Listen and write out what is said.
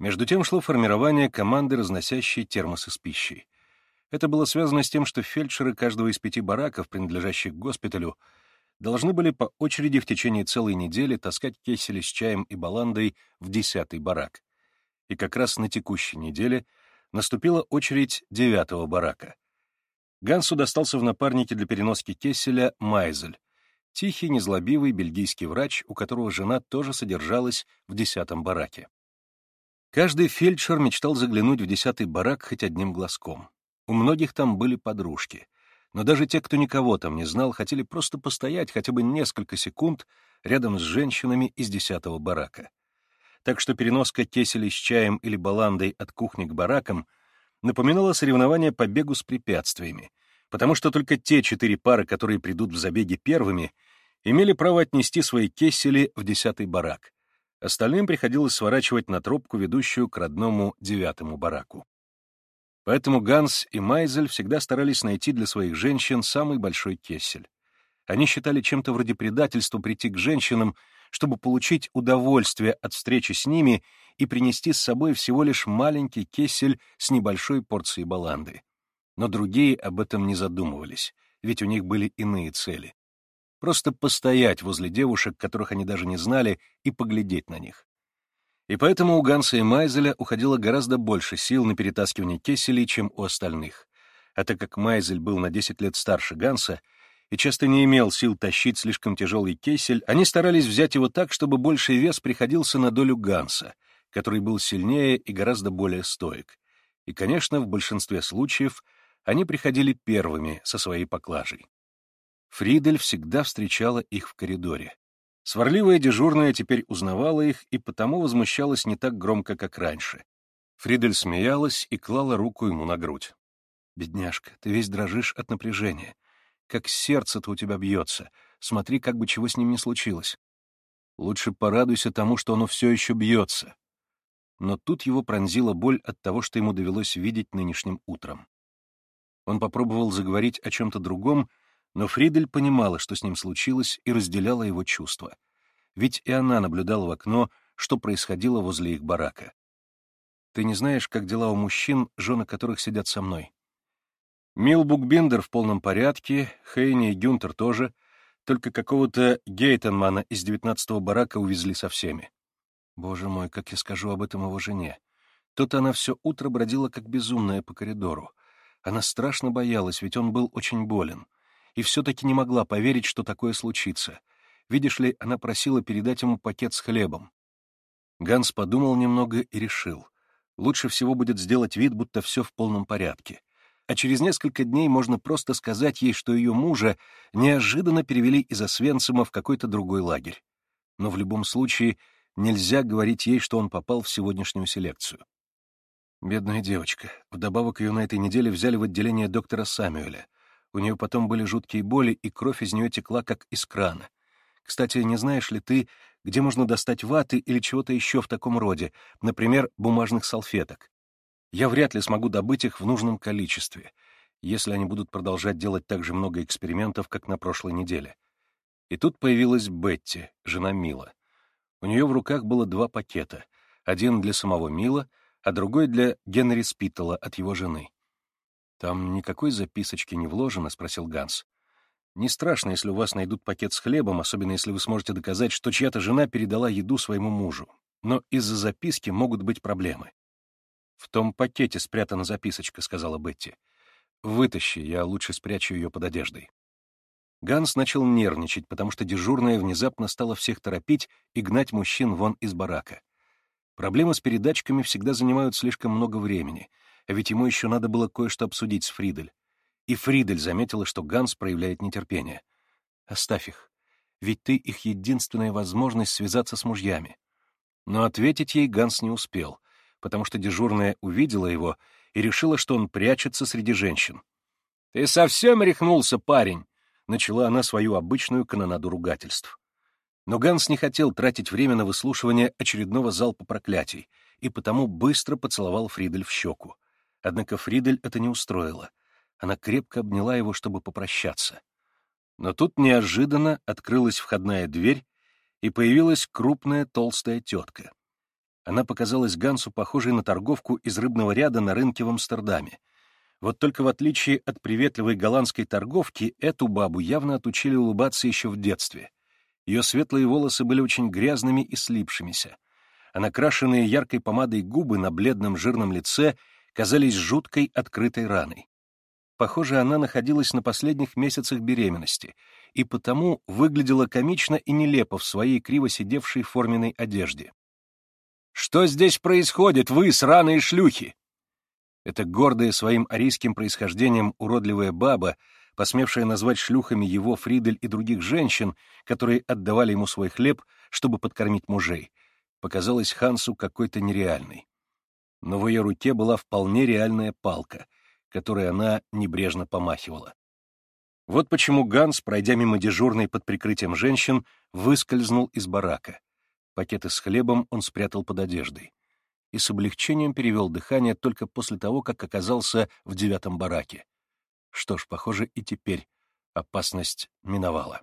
Между тем шло формирование команды, разносящей термосы с пищей. Это было связано с тем, что фельдшеры каждого из пяти бараков, принадлежащих госпиталю, должны были по очереди в течение целой недели таскать кесели с чаем и баландой в десятый барак. И как раз на текущей неделе наступила очередь девятого барака. Гансу достался в напарнике для переноски кеселя Майзель, тихий, незлобивый бельгийский врач, у которого жена тоже содержалась в десятом бараке. Каждый фельдшер мечтал заглянуть в десятый барак хоть одним глазком. У многих там были подружки. Но даже те, кто никого там не знал, хотели просто постоять хотя бы несколько секунд рядом с женщинами из десятого барака. Так что переноска кеселей с чаем или баландой от кухни к баракам напоминала соревнование по бегу с препятствиями, потому что только те четыре пары, которые придут в забеге первыми, имели право отнести свои кесели в десятый барак. Остальным приходилось сворачивать на тропку, ведущую к родному девятому бараку. Поэтому Ганс и Майзель всегда старались найти для своих женщин самый большой кесель. Они считали чем-то вроде предательства прийти к женщинам, чтобы получить удовольствие от встречи с ними и принести с собой всего лишь маленький кесель с небольшой порцией баланды. Но другие об этом не задумывались, ведь у них были иные цели. Просто постоять возле девушек, которых они даже не знали, и поглядеть на них. И поэтому у Ганса и Майзеля уходило гораздо больше сил на перетаскивание кеселей, чем у остальных. А так как Майзель был на 10 лет старше Ганса и часто не имел сил тащить слишком тяжелый кесель, они старались взять его так, чтобы больший вес приходился на долю Ганса, который был сильнее и гораздо более стоек. И, конечно, в большинстве случаев они приходили первыми со своей поклажей. Фридель всегда встречала их в коридоре. Сварливая дежурная теперь узнавала их и потому возмущалась не так громко, как раньше. Фридель смеялась и клала руку ему на грудь. «Бедняжка, ты весь дрожишь от напряжения. Как сердце-то у тебя бьется. Смотри, как бы чего с ним не случилось. Лучше порадуйся тому, что оно все еще бьется». Но тут его пронзила боль от того, что ему довелось видеть нынешним утром. Он попробовал заговорить о чем-то другом, но Фридель понимала, что с ним случилось, и разделяла его чувства. Ведь и она наблюдала в окно, что происходило возле их барака. «Ты не знаешь, как дела у мужчин, жены которых сидят со мной?» Милбук Биндер в полном порядке, Хейни и Гюнтер тоже, только какого-то Гейтенмана из девятнадцатого барака увезли со всеми. Боже мой, как я скажу об этом его жене. Тут она все утро бродила как безумная по коридору. Она страшно боялась, ведь он был очень болен и все-таки не могла поверить, что такое случится. Видишь ли, она просила передать ему пакет с хлебом. Ганс подумал немного и решил. Лучше всего будет сделать вид, будто все в полном порядке. А через несколько дней можно просто сказать ей, что ее мужа неожиданно перевели из Освенцима в какой-то другой лагерь. Но в любом случае нельзя говорить ей, что он попал в сегодняшнюю селекцию. Бедная девочка. Вдобавок ее на этой неделе взяли в отделение доктора Самюэля — у нее потом были жуткие боли, и кровь из нее текла, как из крана. Кстати, не знаешь ли ты, где можно достать ваты или чего-то еще в таком роде, например, бумажных салфеток? Я вряд ли смогу добыть их в нужном количестве, если они будут продолжать делать так же много экспериментов, как на прошлой неделе. И тут появилась Бетти, жена Мила. У нее в руках было два пакета, один для самого Мила, а другой для Генри Спиттела от его жены. «Там никакой записочки не вложено?» — спросил Ганс. «Не страшно, если у вас найдут пакет с хлебом, особенно если вы сможете доказать, что чья-то жена передала еду своему мужу. Но из-за записки могут быть проблемы». «В том пакете спрятана записочка», — сказала Бетти. «Вытащи, я лучше спрячу ее под одеждой». Ганс начал нервничать, потому что дежурная внезапно стала всех торопить и гнать мужчин вон из барака. Проблемы с передатчиками всегда занимают слишком много времени — а ведь ему еще надо было кое-что обсудить с Фридель. И Фридель заметила, что Ганс проявляет нетерпение. «Оставь их. Ведь ты их единственная возможность связаться с мужьями». Но ответить ей Ганс не успел, потому что дежурная увидела его и решила, что он прячется среди женщин. «Ты совсем рехнулся, парень!» — начала она свою обычную канонаду ругательств. Но Ганс не хотел тратить время на выслушивание очередного залпа проклятий, и потому быстро поцеловал Фридель в щеку. Однако Фридель это не устроило. Она крепко обняла его, чтобы попрощаться. Но тут неожиданно открылась входная дверь, и появилась крупная толстая тетка. Она показалась Гансу похожей на торговку из рыбного ряда на рынке в Амстердаме. Вот только в отличие от приветливой голландской торговки, эту бабу явно отучили улыбаться еще в детстве. Ее светлые волосы были очень грязными и слипшимися, а накрашенные яркой помадой губы на бледном жирном лице казались жуткой открытой раной. Похоже, она находилась на последних месяцах беременности и потому выглядела комично и нелепо в своей криво сидевшей форменной одежде. «Что здесь происходит, вы, сраные шлюхи?» Эта гордая своим арийским происхождением уродливая баба, посмевшая назвать шлюхами его, Фридель и других женщин, которые отдавали ему свой хлеб, чтобы подкормить мужей, показалась Хансу какой-то нереальной. Но в ее руке была вполне реальная палка — которой она небрежно помахивала. Вот почему Ганс, пройдя мимо дежурной под прикрытием женщин, выскользнул из барака. Пакеты с хлебом он спрятал под одеждой. И с облегчением перевел дыхание только после того, как оказался в девятом бараке. Что ж, похоже, и теперь опасность миновала.